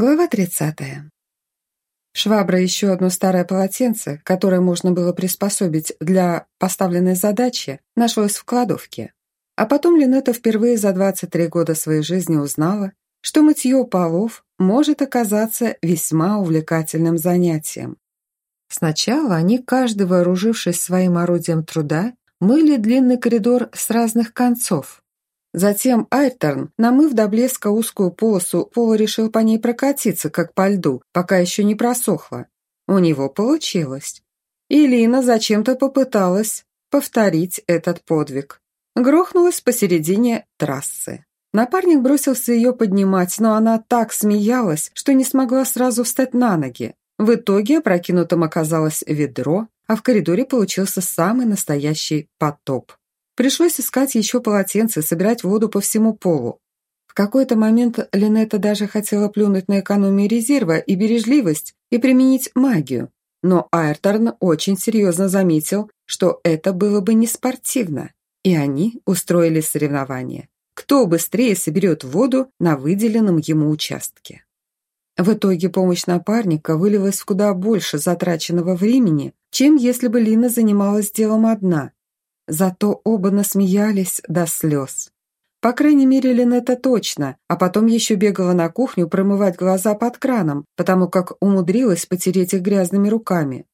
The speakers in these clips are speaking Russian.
Глава 30. Швабра еще одно старое полотенце, которое можно было приспособить для поставленной задачи, нашлось в кладовке. А потом Линета впервые за 23 года своей жизни узнала, что мытье полов может оказаться весьма увлекательным занятием. Сначала они, каждый вооружившись своим орудием труда, мыли длинный коридор с разных концов, Затем Айрторн, намыв до блеска узкую полосу, Пола решил по ней прокатиться, как по льду, пока еще не просохло. У него получилось. И Лина зачем-то попыталась повторить этот подвиг. Грохнулась посередине трассы. Напарник бросился ее поднимать, но она так смеялась, что не смогла сразу встать на ноги. В итоге опрокинутым оказалось ведро, а в коридоре получился самый настоящий потоп. Пришлось искать еще полотенце, собирать воду по всему полу. В какой-то момент Линетта даже хотела плюнуть на экономию резерва и бережливость и применить магию. Но Айрторн очень серьезно заметил, что это было бы не спортивно. И они устроили соревнование. Кто быстрее соберет воду на выделенном ему участке. В итоге помощь напарника вылилась в куда больше затраченного времени, чем если бы Лина занималась делом одна. Зато оба насмеялись до слез. По крайней мере, Линетта точно, а потом еще бегала на кухню промывать глаза под краном, потому как умудрилась потереть их грязными руками.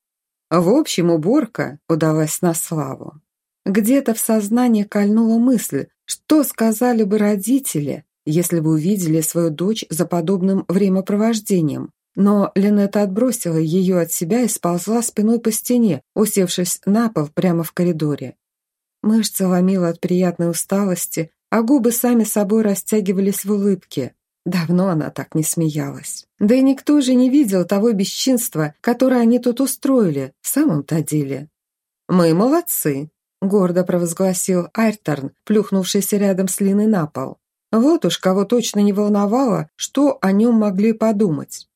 В общем, уборка удалась на славу. Где-то в сознании кольнула мысль, что сказали бы родители, если бы увидели свою дочь за подобным времяпровождением. Но Линетта отбросила ее от себя и сползла спиной по стене, усевшись на пол прямо в коридоре. Мышцы ломило от приятной усталости, а губы сами собой растягивались в улыбке. Давно она так не смеялась. Да и никто же не видел того бесчинства, которое они тут устроили, в самом-то деле. «Мы молодцы», — гордо провозгласил Айрторн, плюхнувшийся рядом с Линой на пол. Вот уж кого точно не волновало, что о нем могли подумать.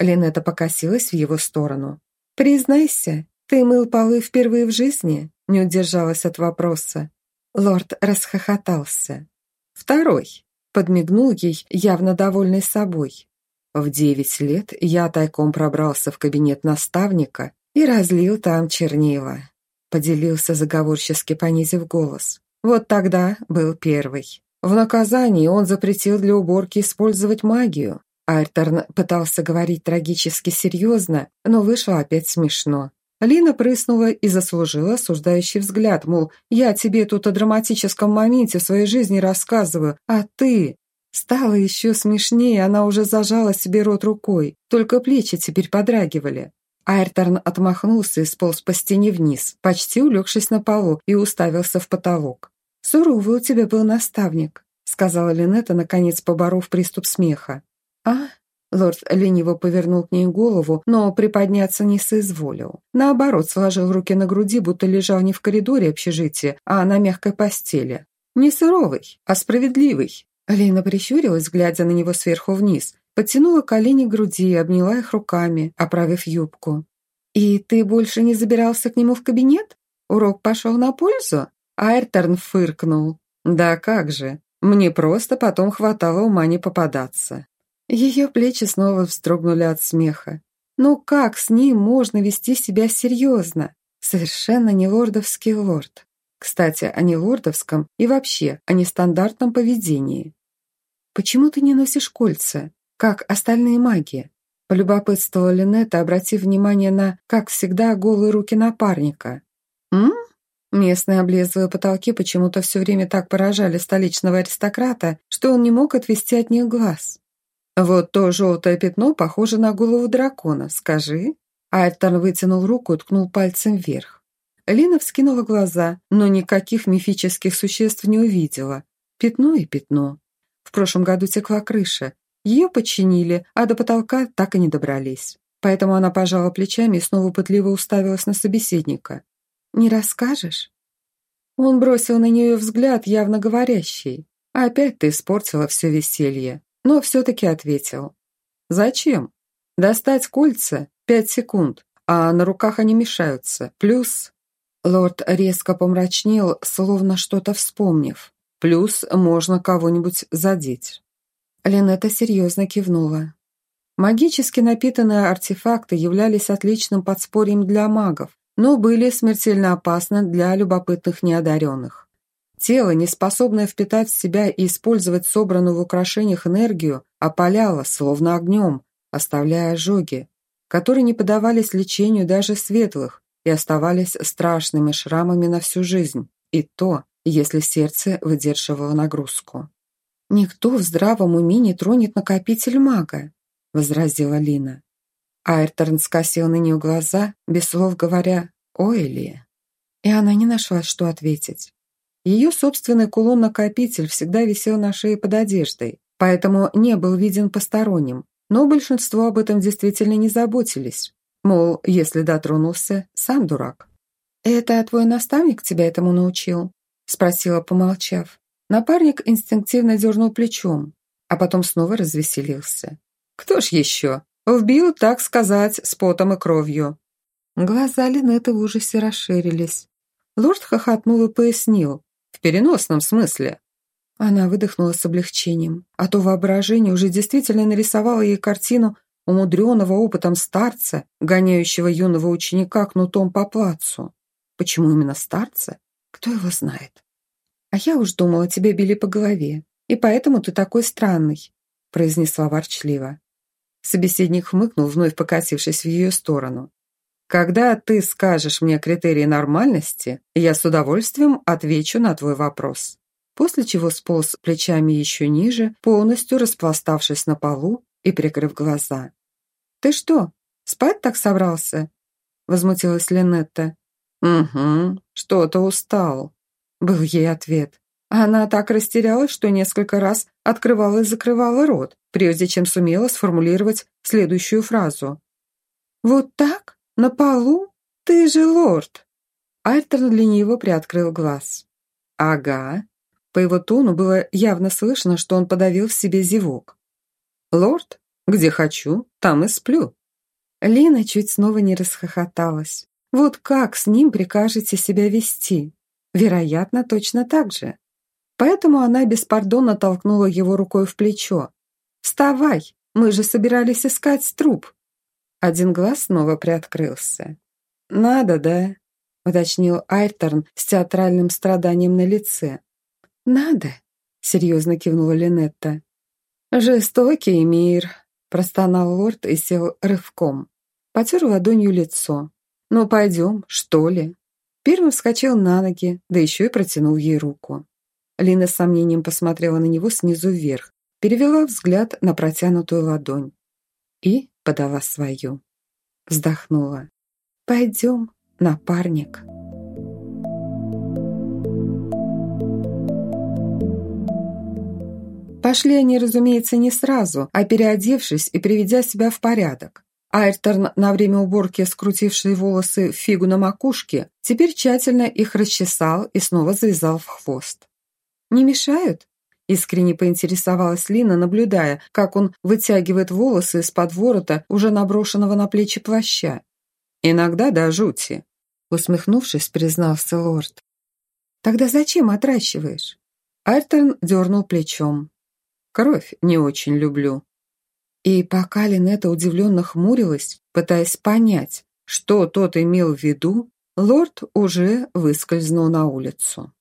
Линета покосилась в его сторону. «Признайся, ты мыл полы впервые в жизни?» Не удержалась от вопроса. Лорд расхохотался. «Второй», — подмигнул ей, явно довольный собой. В девять лет я тайком пробрался в кабинет наставника и разлил там чернила. Поделился заговорчески, понизив голос. Вот тогда был первый. В наказании он запретил для уборки использовать магию. Альтерн пытался говорить трагически серьезно, но вышло опять смешно. Лина прыснула и заслужила осуждающий взгляд, мол, я тебе тут о драматическом моменте в своей жизни рассказываю, а ты... Стало еще смешнее, она уже зажала себе рот рукой, только плечи теперь подрагивали. Айрторн отмахнулся и сполз по стене вниз, почти улегшись на полу, и уставился в потолок. «Суровый у тебя был наставник», — сказала Линетта, наконец поборов приступ смеха. «А, Лорд лениво повернул к ней голову, но приподняться не соизволил. Наоборот, сложил руки на груди, будто лежал не в коридоре общежития, а на мягкой постели. Не суровый, а справедливый. Лена прищурилась, глядя на него сверху вниз, подтянула колени к груди и обняла их руками, оправив юбку. «И ты больше не забирался к нему в кабинет? Урок пошел на пользу?» Айрторн фыркнул. «Да как же, мне просто потом хватало ума не попадаться». Ее плечи снова вздрогнули от смеха. Ну как с ним можно вести себя серьезно? Совершенно не лордовский лорд. Кстати, о нелордовском и вообще о нестандартном поведении. «Почему ты не носишь кольца, как остальные маги?» Полюбопытствовала Линетта, обратив внимание на, как всегда, голые руки напарника. «М?» Местные облезлые потолки почему-то все время так поражали столичного аристократа, что он не мог отвести от них глаз. «Вот то желтое пятно похоже на голову дракона, скажи». Альтон вытянул руку и ткнул пальцем вверх. Лина вскинула глаза, но никаких мифических существ не увидела. Пятно и пятно. В прошлом году текла крыша. Ее починили, а до потолка так и не добрались. Поэтому она пожала плечами и снова пытливо уставилась на собеседника. «Не расскажешь?» Он бросил на нее взгляд, явно говорящий. «Опять ты испортила все веселье но все-таки ответил. «Зачем? Достать кольца – пять секунд, а на руках они мешаются. Плюс...» Лорд резко помрачнел, словно что-то вспомнив. «Плюс можно кого-нибудь задеть». Линетта серьезно кивнула. Магически напитанные артефакты являлись отличным подспорьем для магов, но были смертельно опасны для любопытных неодаренных. Тело, не способное впитать в себя и использовать собранную в украшениях энергию, опаляло, словно огнем, оставляя ожоги, которые не поддавались лечению даже светлых и оставались страшными шрамами на всю жизнь, и то, если сердце выдерживало нагрузку. «Никто в здравом уме не тронет накопитель мага», — возразила Лина. Айрторн скосил на нее глаза, без слов говоря «Ой, ли?». И она не нашла, что ответить. Ее собственный кулон-накопитель всегда висел на шее под одеждой, поэтому не был виден посторонним, но большинство об этом действительно не заботились. Мол, если дотронулся, сам дурак. «Это твой наставник тебя этому научил?» – спросила, помолчав. Напарник инстинктивно дернул плечом, а потом снова развеселился. «Кто ж еще? Вбил, так сказать, с потом и кровью». Глаза Линеты в ужасе расширились. Лорд хохотнул и пояснил. Переносном смысле. Она выдохнула с облегчением, а то воображение уже действительно нарисовало ей картину умудренного опытом старца, гоняющего юного ученика кнутом по плацу. Почему именно старца? Кто его знает? А я уж думала, тебя били по голове, и поэтому ты такой странный, произнесла ворчливо. Собеседник хмыкнул, вновь покатившись в ее сторону. Когда ты скажешь мне критерии нормальности, я с удовольствием отвечу на твой вопрос. После чего сполз плечами еще ниже, полностью распластавшись на полу и прикрыв глаза. «Ты что, спать так собрался?» Возмутилась Линетта. «Угу, что-то устал», был ей ответ. Она так растерялась, что несколько раз открывала и закрывала рот, прежде чем сумела сформулировать следующую фразу. «Вот так?» «На полу? Ты же лорд!» Альтерн лениво приоткрыл глаз. «Ага». По его тону было явно слышно, что он подавил в себе зевок. «Лорд? Где хочу, там и сплю». Лина чуть снова не расхохоталась. «Вот как с ним прикажете себя вести?» Вероятно, точно так же. Поэтому она беспардонно толкнула его рукой в плечо. «Вставай! Мы же собирались искать труп!» Один глаз снова приоткрылся. «Надо, да?» — уточнил Айрторн с театральным страданием на лице. «Надо», — серьезно кивнула Линетта. «Жестокий мир», — простонал лорд и сел рывком. Потер ладонью лицо. «Ну, пойдем, что ли?» Первым вскочил на ноги, да еще и протянул ей руку. Лина с сомнением посмотрела на него снизу вверх, перевела взгляд на протянутую ладонь и подала свою. Вздохнула. «Пойдем, напарник». Пошли они, разумеется, не сразу, а переодевшись и приведя себя в порядок. Айрторн, на время уборки скрутивший волосы в фигу на макушке, теперь тщательно их расчесал и снова завязал в хвост. «Не мешают?» Искренне поинтересовалась Лина, наблюдая, как он вытягивает волосы из-под ворота, уже наброшенного на плечи плаща. «Иногда до жути», — усмехнувшись, признался лорд. «Тогда зачем отращиваешь?» Альтерн дернул плечом. «Кровь не очень люблю». И пока Линетта удивленно хмурилась, пытаясь понять, что тот имел в виду, лорд уже выскользнул на улицу.